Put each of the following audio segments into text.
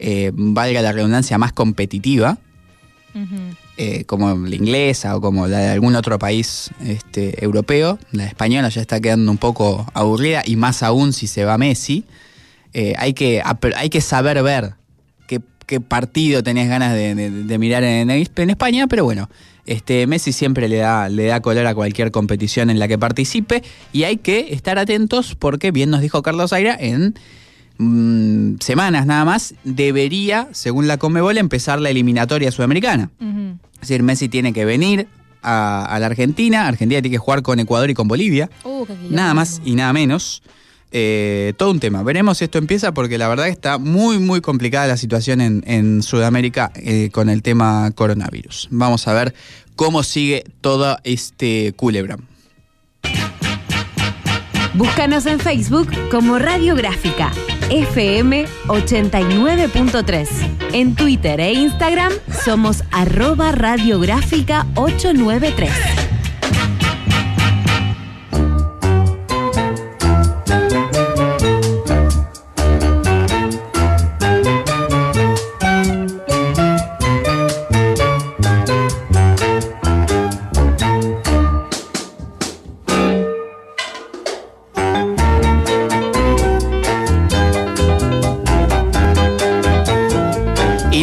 eh, valga la redundancia, más competitiva, eh, como la inglesa o como la de algún otro país este, europeo. La española ya está quedando un poco aburrida y más aún si se va Messi. Eh, hay, que, hay que saber ver qué, partido tenés ganas de, mirar en, en, España, pero bueno, este, Messi siempre le da, le da color a cualquier competición en la que participe y hay que estar atentos porque, bien nos dijo Carlos Aira, en mm, semanas nada más debería, según la Comebol, empezar la eliminatoria sudamericana. Es decir, Messi tiene que venir a, la Argentina, Argentina tiene que jugar con Ecuador y con Bolivia, uh, nada más y nada menos. Eh, todo un tema. Veremos si esto empieza porque la verdad está muy, muy complicada la situación en, Sudamérica eh, con el tema coronavirus. Vamos a ver cómo sigue todo este culebra. Búscanos en Facebook como Radiográfica FM 89.3. En Twitter e Instagram somos arroba radiográfica 893.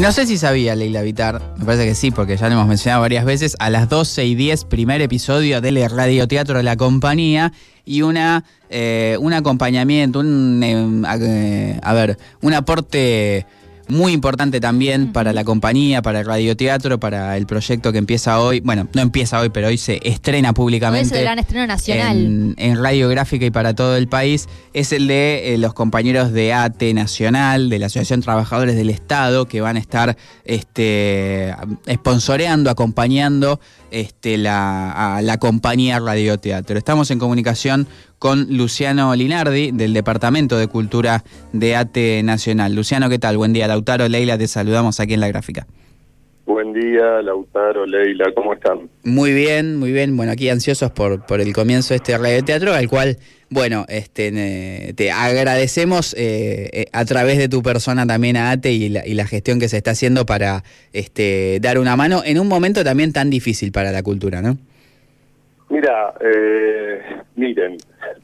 No sé si sabía Leila Vitar, me parece que sí, porque ya lo hemos mencionado varias veces, a las 12 y 10, primer episodio del radioteatro de la compañía. Y una, eh, un acompañamiento, un, eh, a ver, un aporte muy importante también para la compañía, para el radioteatro, para el proyecto que empieza hoy. Bueno, no empieza hoy, pero hoy se estrena públicamente. es el gran estreno nacional. En, radiográfica y para todo el país. Es el de eh, los compañeros de ATE Nacional, de la Asociación Trabajadores del Estado, que van a estar este, sponsoreando, acompañando este, la, a la compañía Radioteatro. Estamos en comunicación con Luciano Linardi del Departamento de Cultura de ATE Nacional. Luciano, ¿qué tal? Buen día, Lautaro, Leila, te saludamos aquí en la gráfica. Buen día, Lautaro, Leila, ¿cómo están? Muy bien, muy bien. Bueno, aquí ansiosos por, por el comienzo de este radioteatro, al cual, bueno, este, te agradecemos eh, eh, a través de tu persona también a ATE y la, y la gestión que se está haciendo para este, dar una mano en un momento también tan difícil para la cultura, ¿no? Mira, eh, miren,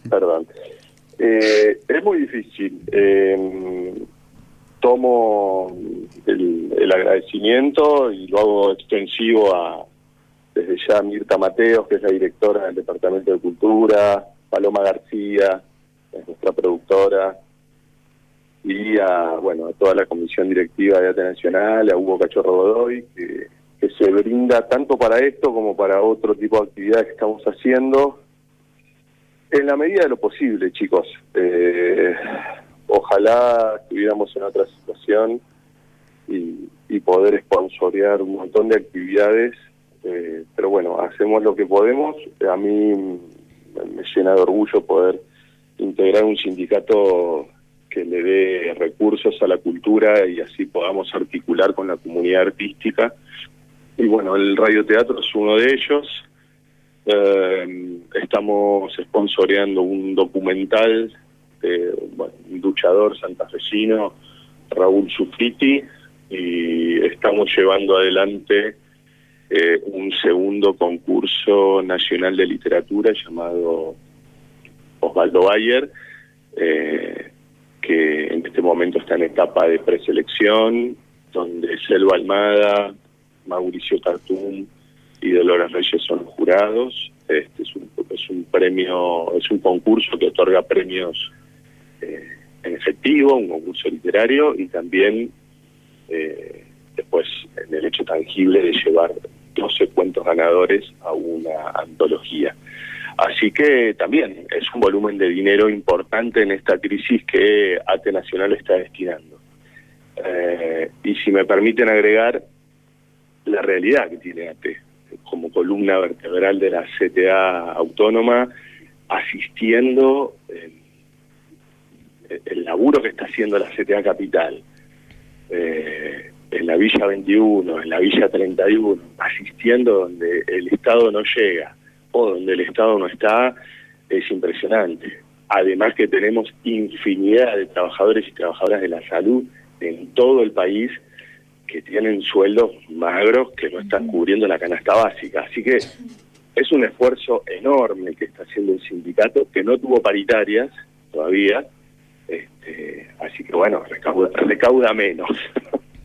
perdón, eh, es muy difícil. Eh, tomo el, agradecimiento y lo hago extensivo a desde ya Mirta Mateos, que es la directora del Departamento de Cultura, Paloma García, es nuestra productora, y a bueno a toda la comisión directiva de Arte Nacional, a Hugo Cachorro Godoy, que que se brinda tanto para esto como para otro tipo de actividades que estamos haciendo, en la medida de lo posible, chicos. Eh, ojalá estuviéramos en otra situación y, poder sponsorear un montón de actividades, eh, pero bueno, hacemos lo que podemos. A mí me llena de orgullo poder integrar un sindicato que le dé recursos a la cultura y así podamos articular con la comunidad artística y bueno, el radioteatro es uno de ellos. Eh, estamos sponsoreando un documental de un luchador santafesino, Raúl Sufriti, y estamos llevando adelante eh, un segundo concurso nacional de literatura llamado Osvaldo Bayer, eh, que en este momento está en etapa de preselección, donde Selva Almada, Mauricio Cartún y Dolores Reyes son jurados. Este es un, es un premio, es un concurso que otorga premios eh, en efectivo, un concurso literario y también eh, después en el hecho tangible de llevar 12 cuentos ganadores a una antología. Así que también es un volumen de dinero importante en esta crisis que ATE Nacional está destinando. Eh, y si me permiten agregar, la realidad que tiene ATE como columna vertebral de la CTA autónoma, asistiendo el, laburo que está haciendo la CTA Capital, eh, en la Villa 21, en la Villa 31, asistiendo donde el Estado no llega o donde el Estado no está, es impresionante. además que tenemos infinidad de trabajadores y trabajadoras de la salud en todo el país que tienen sueldos magros que no están cubriendo la canasta básica. Así que es un esfuerzo enorme que está haciendo el sindicato, que no tuvo paritarias todavía, este, así que bueno, recauda, menos.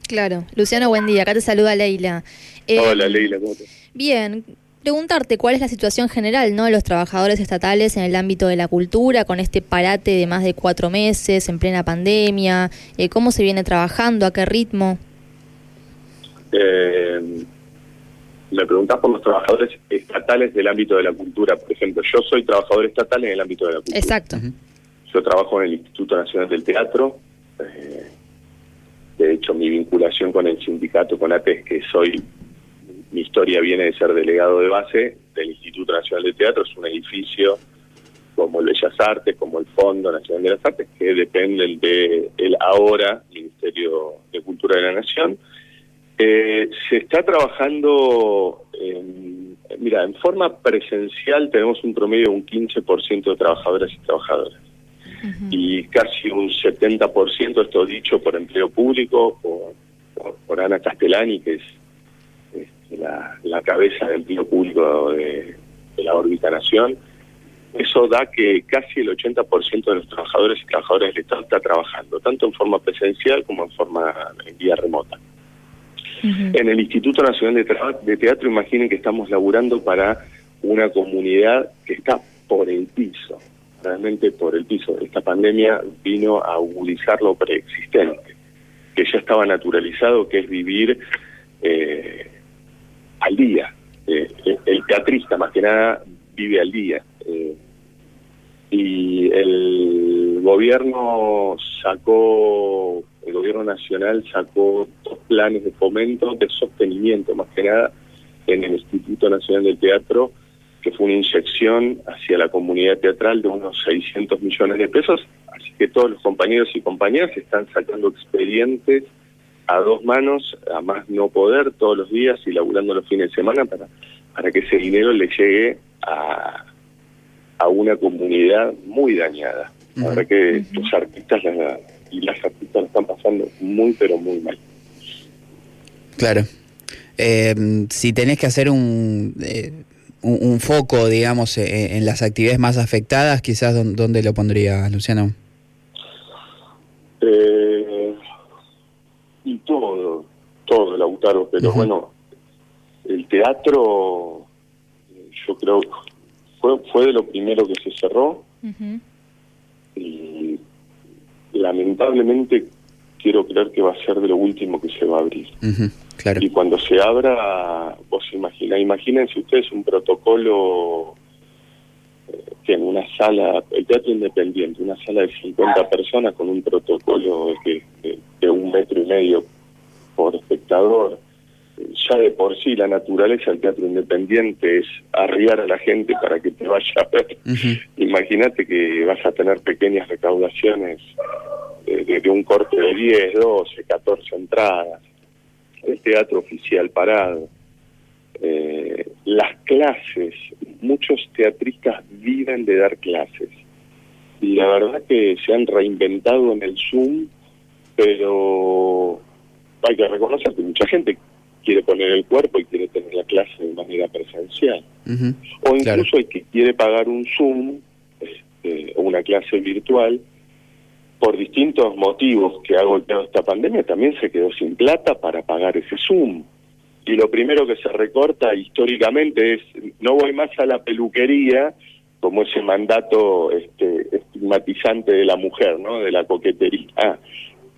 Claro. Luciano, buen día. Acá te saluda Leila. Hola, eh, Leila, ¿cómo estás? Bien. Preguntarte cuál es la situación general ¿no? de los trabajadores estatales en el ámbito de la cultura, con este parate de más de cuatro meses en plena pandemia, eh, cómo se viene trabajando, a qué ritmo. Eh, me preguntás por los trabajadores estatales del ámbito de la cultura. Por ejemplo, yo soy trabajador estatal en el ámbito de la cultura. Exacto. Yo trabajo en el Instituto Nacional del Teatro. Eh, de hecho, mi vinculación con el sindicato, con ATE, es que soy, mi historia viene de ser delegado de base del Instituto Nacional del Teatro. Es un edificio como el Bellas Artes, como el Fondo Nacional de las Artes, que dependen de el ahora Ministerio de Cultura de la Nación eh, se está trabajando, en, mira, en forma presencial tenemos un promedio de un 15% de trabajadoras y trabajadores. Y casi un 70%, esto dicho por empleo público, por, Ana Castellani, que es, la, cabeza de empleo público de, la órbita nación. Eso da que casi el 80% de los trabajadores y trabajadoras del Estado está trabajando, tanto en forma presencial como en forma en vía remota. En el Instituto Nacional de, Teatro, imaginen que estamos laburando para una comunidad que está por el piso, realmente por el piso. Esta pandemia vino a agudizar lo preexistente, que ya estaba naturalizado, que es vivir eh, al día. Eh, el teatrista, más que nada, vive al día. Eh, y el gobierno sacó el gobierno nacional sacó planes de fomento, de sostenimiento más que nada, en el Instituto Nacional del Teatro, que fue una inyección hacia la comunidad teatral de unos 600 millones de pesos. Así que todos los compañeros y compañeras están sacando expedientes a dos manos, a más no poder, todos los días y laburando los fines de semana para, para que ese dinero le llegue a, a una comunidad muy dañada. La verdad que los artistas y las artistas están pasando muy, pero muy mal. Claro. Eh, si tenés que hacer un, eh, un, foco, digamos, eh, en las actividades más afectadas, quizás, ¿dónde lo pondría, Luciano? y todo, todo, Lautaro, pero bueno, el teatro, yo creo, fue, fue de lo primero que se cerró. Y lamentablemente quiero creer que va a ser de lo último que se va a abrir. Claro. Y cuando se abra, vos imagina, imagínense ustedes un protocolo que eh, en una sala, el teatro independiente, una sala de 50 personas con un protocolo de, de un metro y medio por espectador, ya de por sí la naturaleza del teatro independiente es arriar a la gente para que te vaya a ver. Imagínate que vas a tener pequeñas recaudaciones de, un corte de 10, 12, 14 entradas. El teatro oficial parado. Eh, las clases, muchos teatristas viven de dar clases. Y la verdad que se han reinventado en el Zoom, pero hay que reconocer que mucha gente quiere poner el cuerpo y quiere tener la clase de manera presencial. o incluso hay que quiere pagar un Zoom este, o una clase virtual por distintos motivos que ha golpeado esta pandemia, también se quedó sin plata para pagar ese Zoom. Y lo primero que se recorta históricamente es, no voy más a la peluquería, como ese mandato este, estigmatizante de la mujer, ¿no? De la coquetería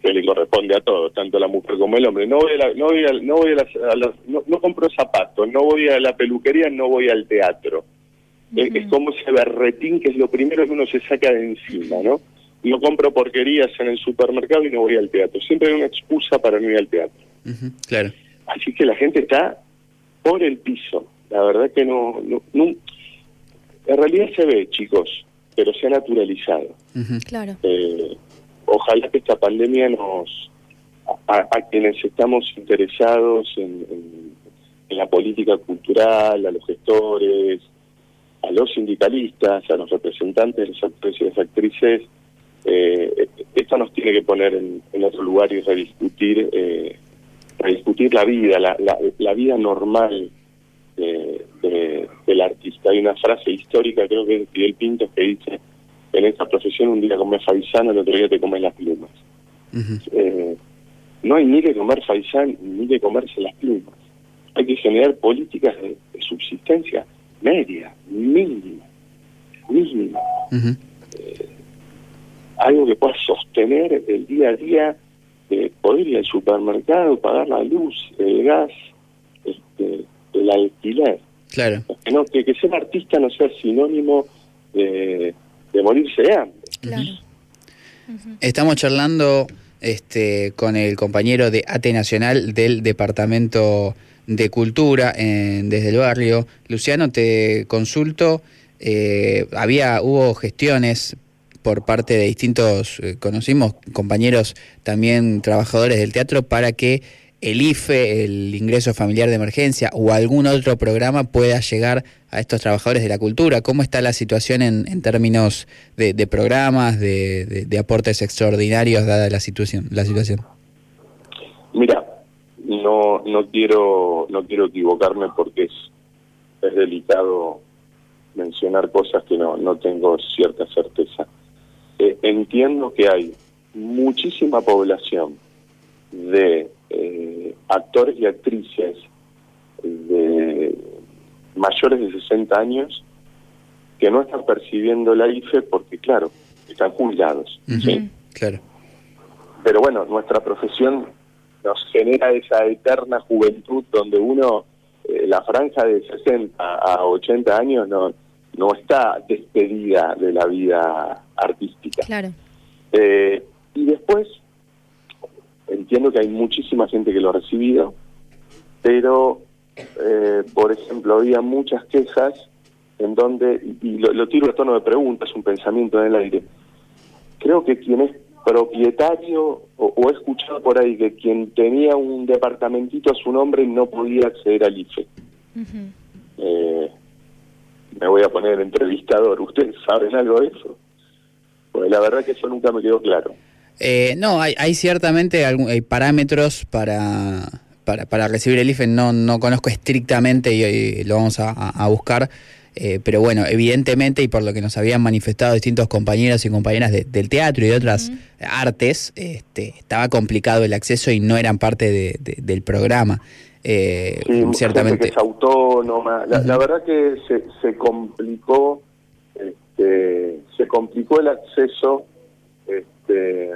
que le corresponde a todos, tanto la mujer como el hombre. No voy a no voy a, no voy a, no, compro zapatos, no voy a la peluquería, no voy al teatro. es, como ese berretín que es lo primero que uno se saca de encima, ¿no? No compro porquerías en el supermercado y no voy al teatro. Siempre hay una excusa para no ir al teatro. claro. Así que la gente está por el piso. La verdad que no, no, en realidad se ve, chicos, pero se ha naturalizado. Claro. Eh, ojalá que esta pandemia nos, a, quienes estamos interesados en, la política cultural, a los gestores, a los sindicalistas, a los representantes de los actores y las actrices, eh, esto nos tiene que poner en, otro lugar y rediscutir, eh, rediscutir la vida, la, la, vida normal del artista. Hay una frase histórica, creo que es de Fidel Pinto, que dice, en esta profesión un día comes faisán, el otro día te comes las plumas. eh, no hay ni que comer faisán ni que comerse las plumas. Hay que generar políticas de, subsistencia media, mínima, mínima. Eh, algo que pueda sostener el día a día, de poder ir al supermercado, pagar la luz, el gas, este, el alquiler. Claro. Que, no, que, ser artista no sea sinónimo de, de morirse de hambre. Claro. Estamos charlando este, con el compañero de ATE Nacional del Departamento de Cultura desde el barrio. Luciano, te consulto, eh, había, hubo gestiones por parte de distintos, eh, conocimos compañeros también trabajadores del teatro para que el IFE, el ingreso familiar de emergencia o algún otro programa pueda llegar a estos trabajadores de la cultura. ¿Cómo está la situación en, términos de, programas, de, aportes extraordinarios dada la situación? La situación? Mira, no no quiero no quiero equivocarme porque es es delicado mencionar cosas que no no tengo cierta certeza. Eh, entiendo que hay muchísima población de eh, actores y actrices de mayores de 60 años que no están percibiendo la IFE porque, claro, están jubilados. Claro. Pero bueno, nuestra profesión nos genera esa eterna juventud donde uno, eh, la franja de 60 a 80 años, no, no está despedida de la vida artística. Claro. Eh, y después entiendo que hay muchísima gente que lo ha recibido, pero, eh, por ejemplo, había muchas quejas en donde, y lo, tiro a tono de pregunta, es un pensamiento en el aire, creo que quien es propietario, o, he escuchado por ahí que quien tenía un departamentito a su nombre no podía acceder al IFE. Eh, me voy a poner entrevistador, ¿ustedes saben algo de eso? Pues la verdad que eso nunca me quedó claro. Eh, no, hay, hay ciertamente hay parámetros para, para, recibir el IFE, no, no conozco estrictamente y, lo vamos a, buscar. Eh, pero bueno, evidentemente, y por lo que nos habían manifestado distintos compañeros y compañeras del teatro y de otras artes, este, estaba complicado el acceso y no eran parte del programa. Eh, ciertamente. es autónoma. La, verdad que se, se complicó, este, se complicó el acceso este,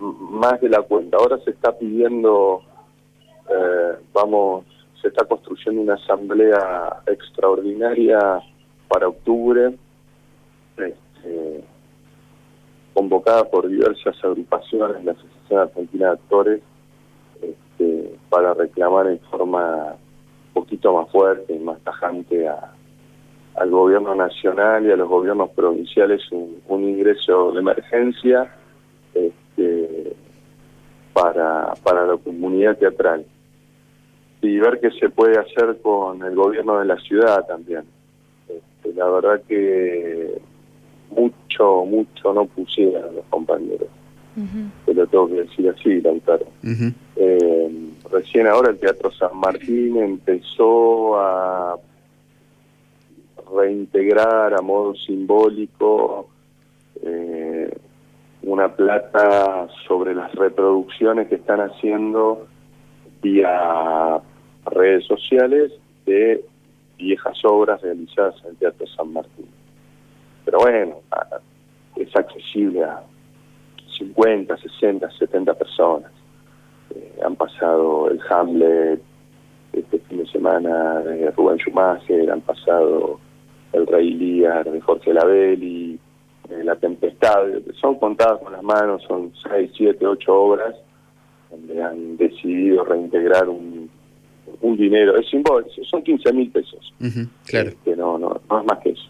más de la cuenta. Ahora se está pidiendo, eh, vamos, se está construyendo una asamblea extraordinaria para octubre, este, convocada por diversas agrupaciones, la Asociación Argentina de Actores, este, para reclamar en forma un poquito más fuerte y más tajante a, al gobierno nacional y a los gobiernos provinciales un ingreso de emergencia este, para, para la comunidad teatral. Y ver qué se puede hacer con el gobierno de la ciudad también. Este, la verdad que mucho, mucho no pusieron los compañeros. Te lo tengo que decir así, Lautaro. Eh, recién ahora el Teatro San Martín empezó a reintegrar a modo simbólico eh, una plata sobre las reproducciones que están haciendo vía redes sociales de viejas obras realizadas en el Teatro San Martín. Pero bueno, es accesible a 50, 60, 70 personas. Eh, han pasado el Hamlet este fin de semana de Rubén Schumacher, han pasado el Rey Lear de Jorge Labelli, eh, La Tempestad, son contadas con las manos, son seis, siete, ocho obras donde han decidido reintegrar un, un dinero, es simbólico, son 15 mil pesos. claro. Este, no, no, no es más que eso.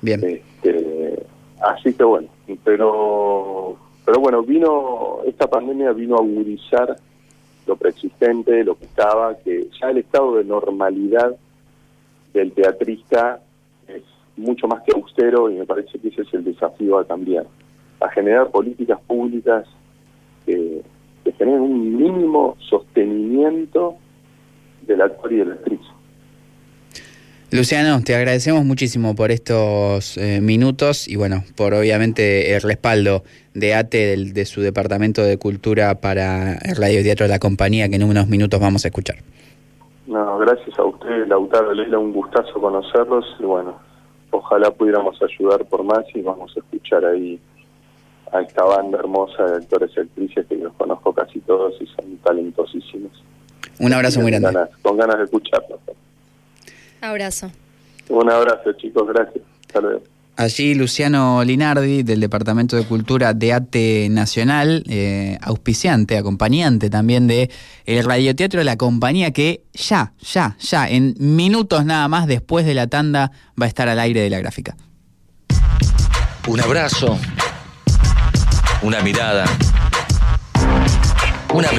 Bien. Este, así que bueno, pero, pero bueno, vino, esta pandemia vino a agudizar lo preexistente, lo que estaba, que ya el estado de normalidad del teatrista es mucho más que austero y me parece que ese es el desafío a cambiar, a generar políticas públicas que, generen un mínimo sostenimiento del actor y de la actriz. Luciano, te agradecemos muchísimo por estos eh, minutos y bueno, por obviamente el respaldo de ATE de su Departamento de Cultura para el Radio Teatro de la compañía que en unos minutos vamos a escuchar. No, gracias a usted, Lautaro Leila, un gustazo conocerlos y bueno, ojalá pudiéramos ayudar por más y vamos a escuchar ahí a esta banda hermosa de actores y actrices que los conozco casi todos y son talentosísimos. Un abrazo muy grande. con ganas de escucharlos. Abrazo. Un abrazo, chicos, gracias. Hasta luego. Allí Luciano Linardi, del Departamento de Cultura de ATE Nacional, eh, auspiciante, acompañante también de el radioteatro de la compañía que ya, ya, ya, en minutos nada más después de la tanda va a estar al aire de la gráfica. Un abrazo, una mirada, una